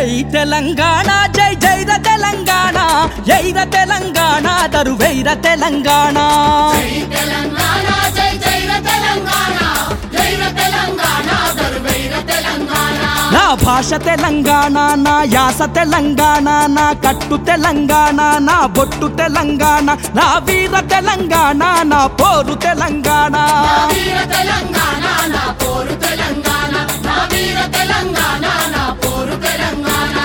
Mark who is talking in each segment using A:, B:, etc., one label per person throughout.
A: జై తెలంగాణ జై జైర తెలంగాణ జైర తెలంగాణ దరువైర తెలంగాణ భాష తెలంగాణ నా యాస తెలంగాణ నా కట్టు తెలంగాణ నా బొట్టు తెలంగాణ నా వీర తెలంగాణ నా పోరు తెలంగాణ.
B: తెలంగాణ నా పోరు తెలంగాణ.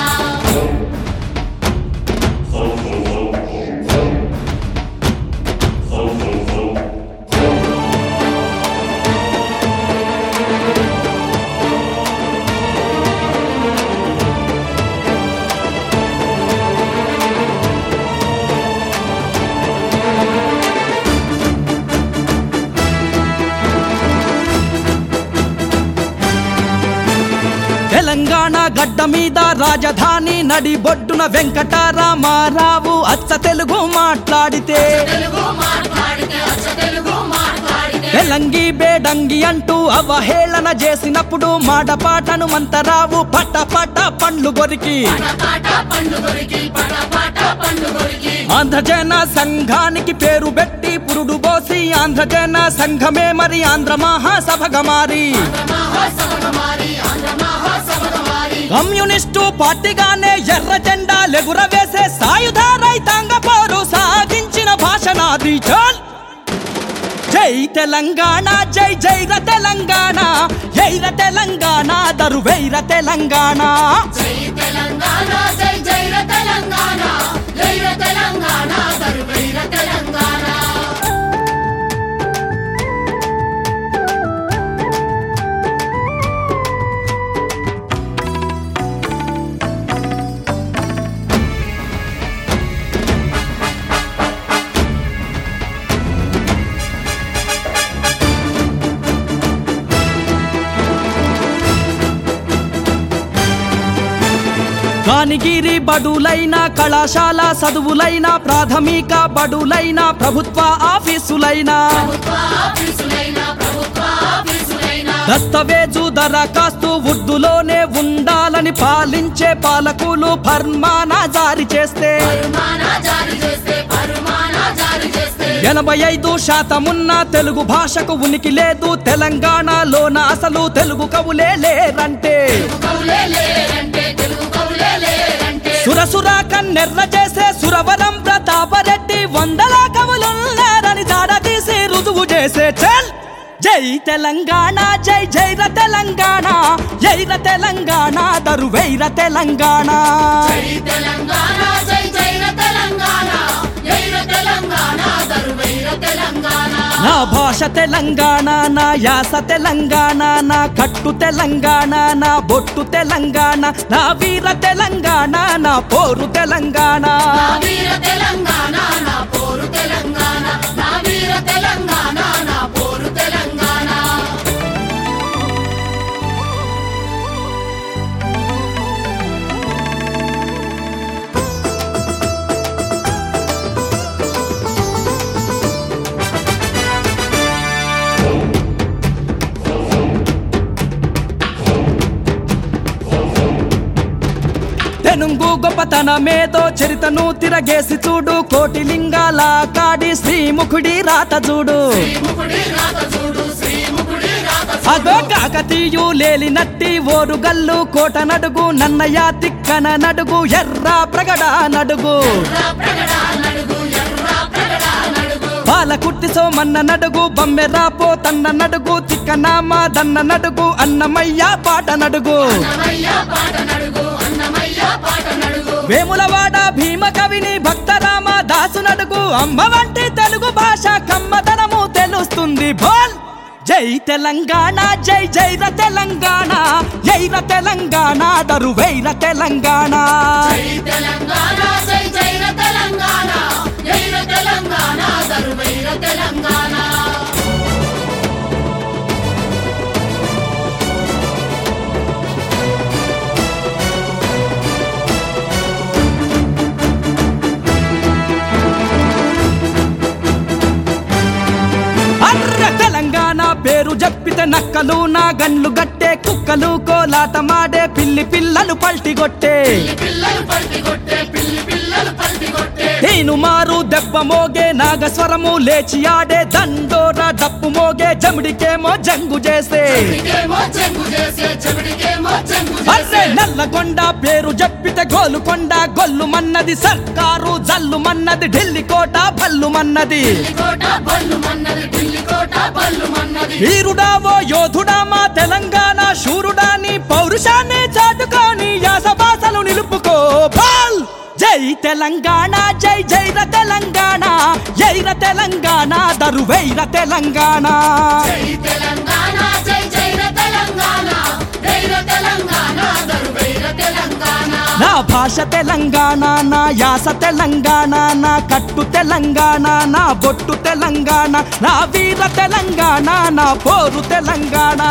A: గడ్డ మీద రాజధాని నడి బొడ్డున వెంకటరామారావు అచ్చ తెలుగు మాట్లాడితే. ఎలంగి బేడంగి అంటూ అవహేళన చేసినప్పుడు మాటపాటను మంతరావు పట పట పండ్లు గొరికి.
B: కొరికి
A: ఆంధ్రజన సంఘానికి పేరు పెట్టి పురుడు పోసి ఆంధ్రజన సంఘమే మరి ఆంధ్ర మహాసభగ మారి. కమ్యూనిస్టు పార్టీగానే ఎర్ర జెండా లెగురవేసే సాయుధ రైతాంగ పోరు సాగించిన భాషనాది చోల్ జై తెలంగాణ జై జైర తెలంగాణ జైర తెలంగాణ దరువైర తెలంగాణ.
B: జై తెలంగాణ
A: కానిగిరి బడులైన కళాశాల చదువులైన ప్రాథమిక బడులైన ప్రభుత్వ ఆఫీసులైన. దస్తవేజు దరఖాస్తు ఉర్దులోనే ఉండాలని పాలించే పాలకులు ఫర్మానా జారీ చేస్తే
B: జారీ చేస్తే.
A: ఎనభై ఐదు శాతమున్న తెలుగు భాషకు ఉనికి లేదు తెలంగాణలోన అసలు తెలుగు కవులే లేరంటే. సురసుర కన్నెర్ర చేసే సురవరం ప్రతాపరెడ్డి వందల కవులున్నారని దాడ తీసి రుజువు చేసే చల్. జై తెలంగాణ జై జైర తెలంగాణ జైర తెలంగాణ దరువైర తెలంగాణ
B: తెలంగాణ తెలంగాణ.
A: నా భాష తెలంగాణ నా యాస తెలంగాణ నా కట్టు తెలంగాణ నా బొట్టు తెలంగాణ నా వీర తెలంగాణ నా పోరు తెలంగాణ.
B: వీర తెలంగాణ నా పోరు తెలంగాణ.
A: పెనుంగు గొప్పతనమేదో చరితను తిరగేసి చూడు. కోటి లింగాల కాడి శ్రీముఖుడి రాత చూడు.
B: అదో
A: అగో కాకతీయు లేలినట్టి ఓరుగల్లు కోట నడుగు నన్నయ్య తిక్కన నడుగు ఎర్ర ప్రగడ నడుగు.
B: ఎర్ర ప్రగడ నడుగు నడుగు
A: పాలకుర్తి సోమన్న నడుగు తన్న నడుగు తిక్కనామ దన్న నడుగు అన్నమయ్య పాట నడుగు. వేములవాడ భీమ కవిని భక్తరామ దాసు నడుగు. అమ్మ వంటి తెలుగు భాష కమ్మదనము తెలుస్తుంది. బోల్! జై తెలంగాణ జై జైర తెలంగాణ జైర తెలంగాణ దరువైర తెలంగాణ.
B: తెలంగాణ జై జైర తెలంగాణ.
A: చెప్పితే నక్కలు నా గన్లు గట్టే కుక్కలు కోలాటమాడే పిల్లి పిల్లలు పల్టిగొట్టే నేను మారు దెబ్బ మోగే నాగస్వరము లేచి ఆడే దండోర డప్పు మోగే జమిడికేమో జంగు చేసే.
B: చెవిడికేమో
A: నల్లగొండ పేరు చెప్పితే గోలుకొండ గొల్లు మన్నది సర్కారు జల్లు మన్నది ఢిల్లీ కోట భల్లు మన్నది. వీరుడావో యోధుడా మా తెలంగాణ శూరుడా నీ పౌరుషాన్ని చాటుకొని యాస నిలుపుకో బాల్! జై తెలంగాణ జై జైర తెలంగాణ జైర తెలంగాణ దరువైర తెలంగాణ.
B: జై తెలంగాణ జై జైర తెలంగాణ జైర తెలంగాణ దరువైర తెలంగాణ
A: నా భాష తెలంగాణ నా యాస తెలంగాణ నా కట్టు తెలంగాణ నా బొట్టు తెలంగాణ నా వీర తెలంగాణ నా పోరు తెలంగాణ.